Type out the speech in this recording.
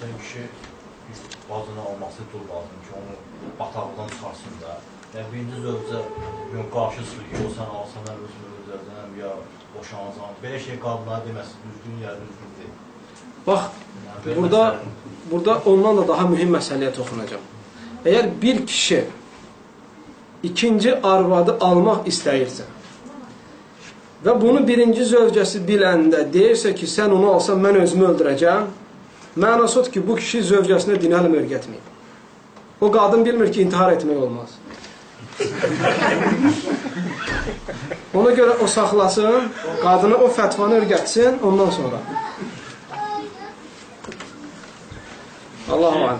Kişi bir bacını alması dur lazım ki, onu bataqlıqdan çıxarsın da. Yəni, birinci zövcə yəni, qarşı ki, o sən alsan, mən özümü öldürəcəm, ya boşanacam. Belə şey qadınlara deməsi düzgün, ya düzgün deyil. Bax, Yəni, burada məsələnin- burada ondan da daha mühüm məsələyə toxunacağam. Əgər bir kişi ikinci arvadı almaq istəyirsə və bunu birinci zövcəsi biləndə deyirsə ki, sən onu alsan mən özümü öldürəcəm, mənası odur ki, bu kişi zövcəsinə din elm öyrətməyib. O qadın bilmir ki, intihar etmək olmaz. Ona görə o saxlasın, qadını o fətvanı öyrətsin, ondan sonra. Allahu alem.